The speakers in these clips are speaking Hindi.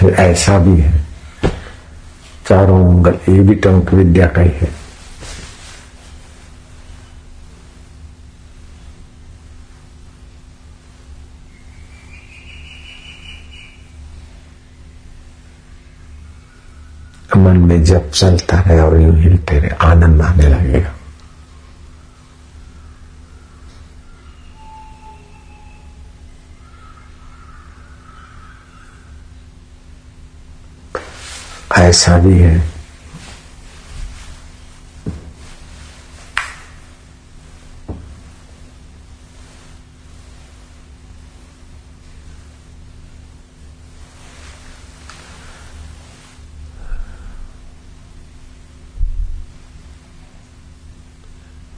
फिर ऐसा भी है। चारों उंगल ये भी टंक विद्या का ही है। मन में जब चलता रहे और यूँ हिलते रहे, आनंद आने लगेगा। ऐसा भी है।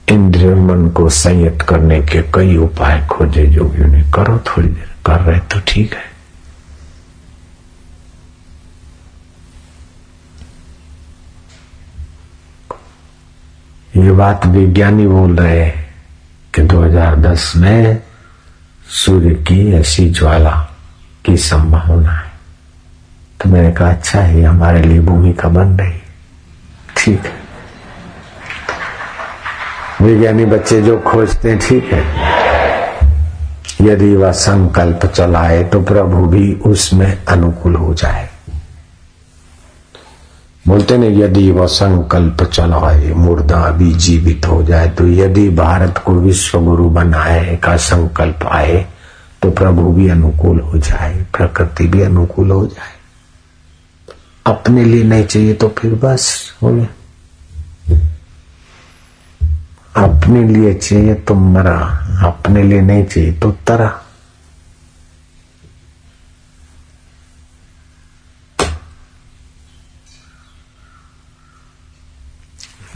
इंद्रिय मन को संयत करने के कई उपाय खोजे, जो जोगियों ने करो, थोड़ी देर कर रहे तो ठीक है। ये बात विज्ञानी बोल रहे हैं कि 2010 में सूर्य की ऐसी ज्वाला की संभावना है। तो मैंने कहा अच्छा है हमारे लिए भूमिका बन रही ठीक है। विज्ञानी बच्चे जो खोजते हैं, ठीक है। यदि वह संकल्प चलाए तो प्रभु भी उसमें अनुकूल हो जाए बोलते ने यदि वह संकल्प चलाए, मुर्दा भी जीवित हो जाए तो यदि भारत को विश्व गुरु बनाए का संकल्प आए तो प्रभु भी अनुकूल हो जाए, प्रकृति भी अनुकूल हो जाए। अपने लिए नहीं चाहिए तो फिर बस हो गया अपने लिए चाहिए तो मरा, अपने लिए नहीं चाहिए तो तरा।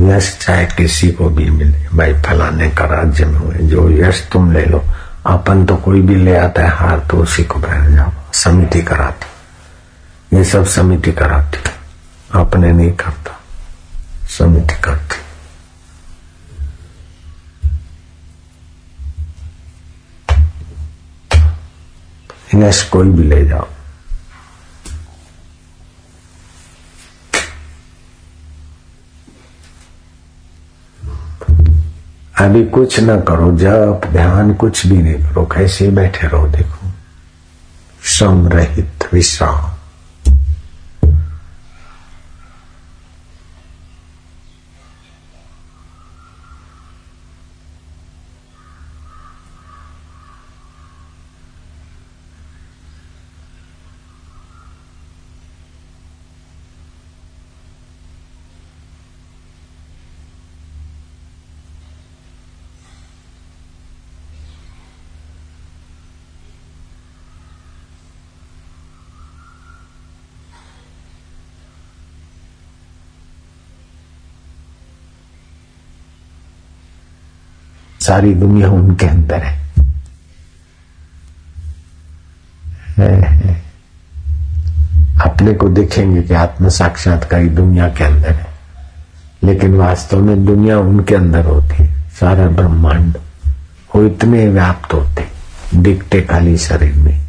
यश चाहे किसी को भी मिले, भाई फलाने का राज्य में हुए, जो यश तुम ले लो। अपन तो कोई भी ले आता है, हार तो उसी को बैठ जाओ। समिति कराती। ये सब समिति कराती। अपने नहीं करता। समिति करती। यश कोई भी ले जाओ। अभी कुछ ना करो जप ध्यान कुछ भी नहीं करो, कैसे बैठे रहो, देखो। श्रम रहित विश्राम। सारी दुनिया उनके अंदर है, अपने को देखेंगे कि आत्म साक्षात्कारी दुनिया के अंदर है। लेकिन वास्तव में दुनिया उनके अंदर होती है। सारा ब्रह्मांड वो इतने व्याप्त होते दिखते खाली शरीर में।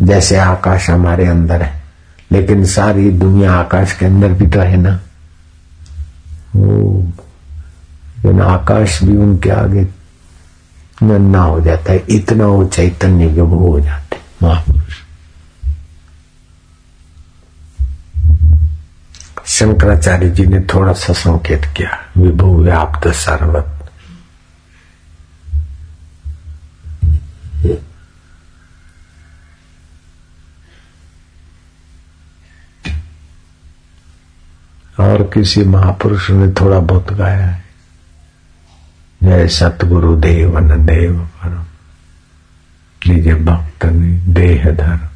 जैसे आकाश हमारे अंदर है लेकिन सारी दुनिया आकाश के अंदर भी तो है ना? लेकिन आकाश भी उनके आगे नन्ना हो जाता है, इतना वो चैतन्य के हो जाते महापुरुष। शंकराचार्य जी ने थोड़ा सा संकेत किया, विभु व्याप्त सर्वत। और किसी महापुरुष ने थोड़ा बहुत गाया है। जय सतगुरु देव न देव परम भक्त देह धर्म।